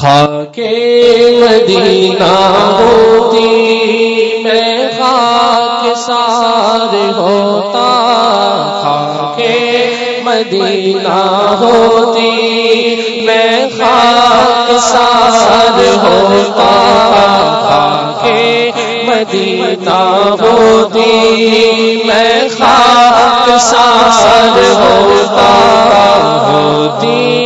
خاک مدینہ ہوتی، میں خاک سار ہوتا۔ خاک مدینہ ہوتی، میں خاک سار ہوتا۔ خاک مدینہ ہوتی، میں خاک سار ہوتا۔ ہوتی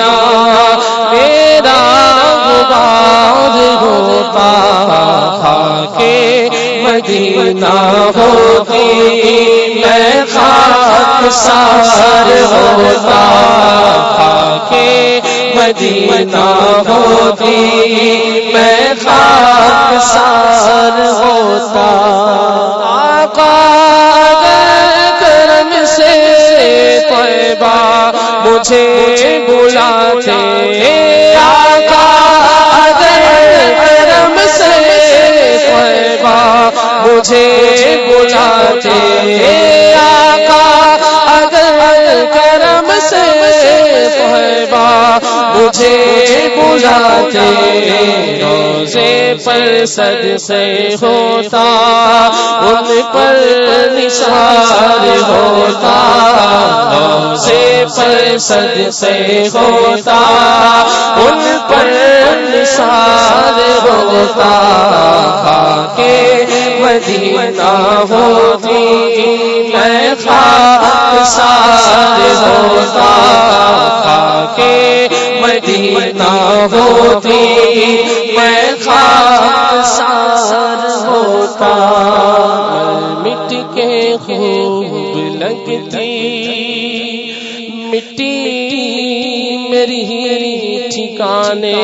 مدینہ میرا غبار ہوتا، خاکے مدینہ ہوتی، میں خاک سار ہوتا، خاکے مدینہ ہوتی، میں خاک سار ہوتا۔ آقا کرم سے طیبہ، مجھے بلاتے روزے پر سد سے ہوتا، ان پر نثار ہوتا، روزے پر سد سے ہوتا، ان پر نثار ہوتا کے مدینہ ہوتی، میں خاک سار ہوتا کے مدینہ ہوتی، میں خاک سار ہوتا۔ مٹ کے خوب لگتی، مٹی میری ٹھکانے۔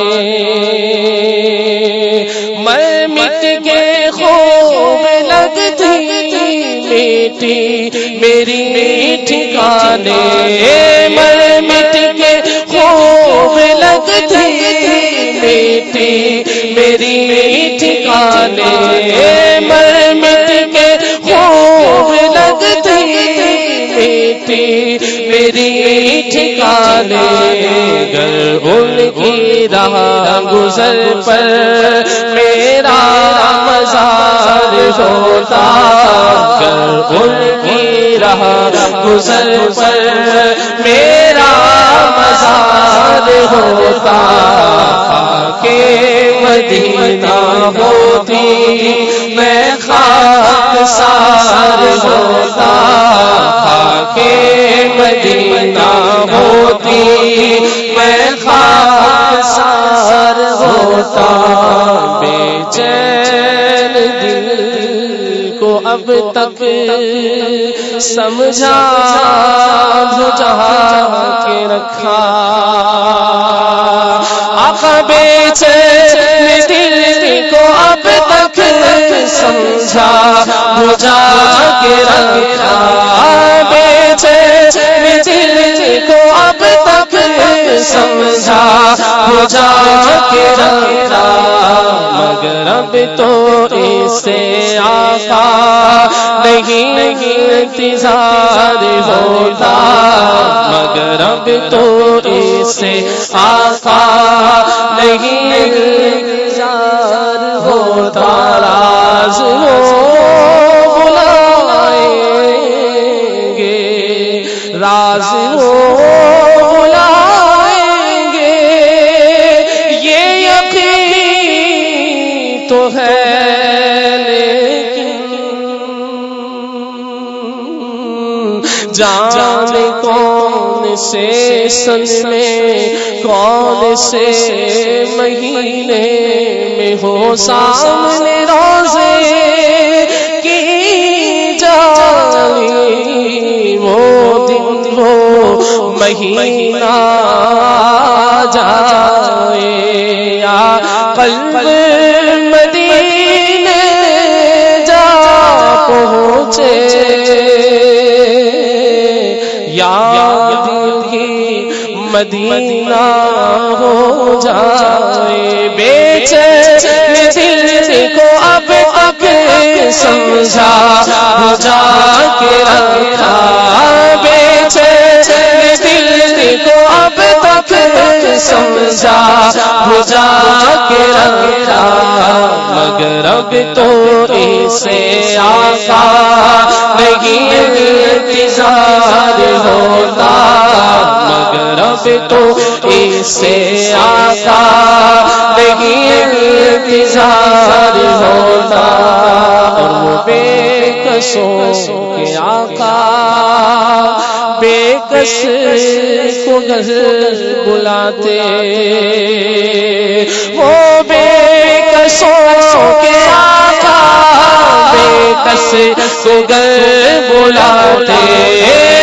میں مٹ کے خوب لگتی میٹی میری ٹھکانے۔ میری ٹھکانے میں کے خوب لگتی میٹی میری ٹھکانے گر ان کی راہ گزر پر میرا مزار ہوتا گر ان کی راہ گزر پر میرا مزار ہوتا۔ کے مدینہ ہوتی، میں خاک سار ہوتا کے مدینہ ہوتی، میں خاک سار ہوتا۔ بے چین دل کو اب تک سمجھا بجھا کے رکھا۔ آقا دل کو اب تک سمجھا۔ بجھا کے رکھا بے دل کو اب تک سمجھا۔ بجھا کے رکھا۔ مگر تو اس سے آقا نہیں انتظار ہوتا، مگر اب تو اس سے آقا نہیں انتظار ہوتا۔ لیکن جانے کون سے سن میں کون سے مہینے میں ہو سامنے روزے کی جانی، وہ دن ہو مہینہ جائے یا قلب مدینہ ہو جائے۔ بیچے دل کو اب اب سمجھا ہو جا کے رکھا۔ دل کو اب تک سمجھا ہو جا کے رکھا۔ مگر اب تو اسے آقا نہیں تو اسے آقا نہیں انتظار ہوتا۔ اور بے کسوں کے آقا بے کس کو گھر بلاتے۔ وہ بے کسوں کے آقا بے کس کو گھر بلاتے۔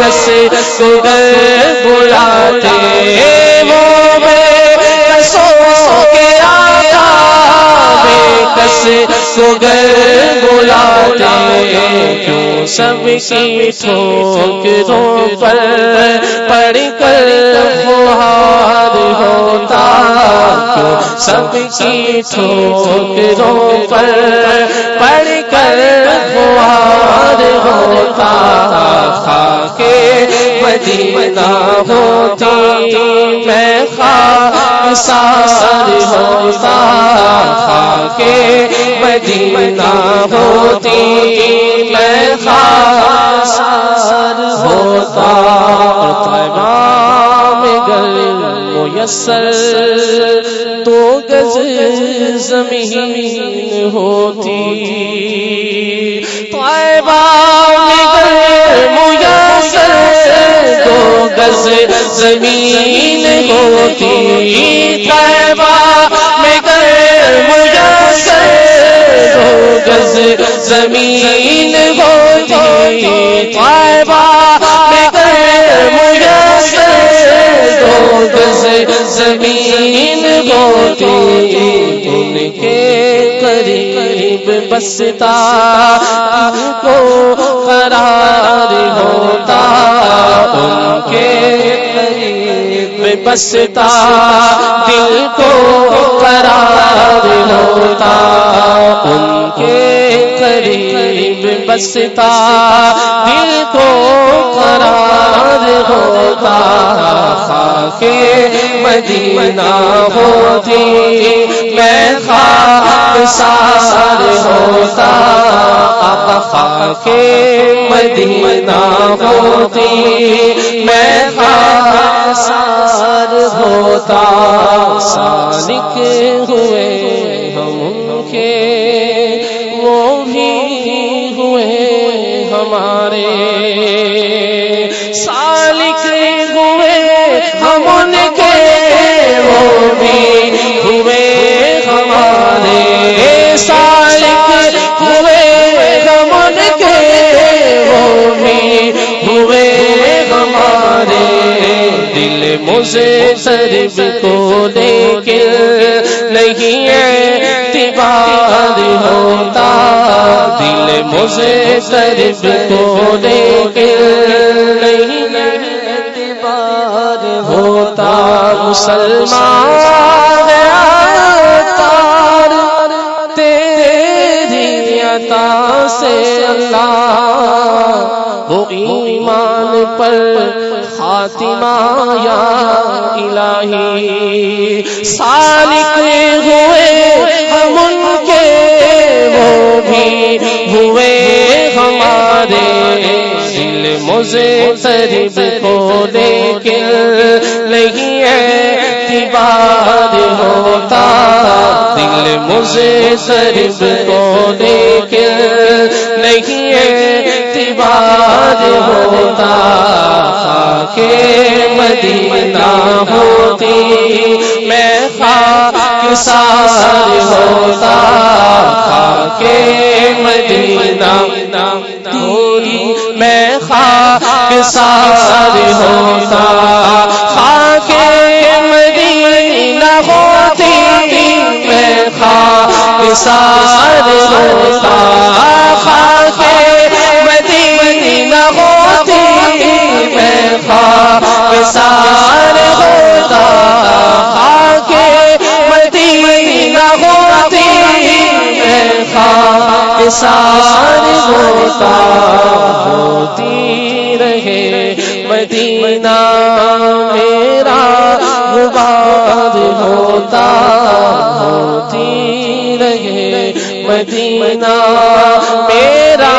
بے کس کو گھر بلاتے وہ بے کسوں کے آقا بے کس کو گھر بلاتے کیوں سب کی ٹھوکروں پر پڑ کر فہار ہوتا کیوں سب کی ٹھوکروں پر مدینہ ہوتی میں خاک سار ہوتا خاک مدینہ ہوتی میں خاک سار ہوتا طیبہ گل میسر تو گز زمین ہوتی زمین ہوتی طیبہ میں گل میسر دو گز زمین ہوتی طیبہ میں گل میسر دو گز زمین ہوتی بستا کو قرار ہوتا، ان کے قریب بستا، دل کو قرار ہوتا، ان کے قریب بستا، دل کو قرار ہوتا خاک مدینہ سار اب خاک مدینہ ہوتی میں دل مجھے سرب کو لیکن نہیں اعتبار ہوتا مسلمان تار تیری عطا سے اللہ وہ ایمان پر خاتمہ یا الہی سالک ہوئے دل قریب کو لیکن نہیں ہے اعتبار ہوتا۔ دل مجھے قریب کو لیکن نہیں اعتبار ہوتا۔ خاک مدینہ ہوتی، میں خاک سار ہوتا۔ خاک مدینہ سار ہوتا خاک مدینہ ہوتی میں خاک سار ہوتا۔ سار ہوتا ہوتی رہے مدینہ میرا غبار ہوتا ہوتی رہے مدینہ میرا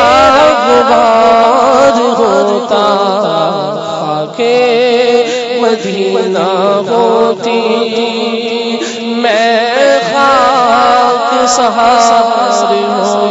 غبار ہوتا کے مدینہ ہوتی میں خاک سہار ہوتا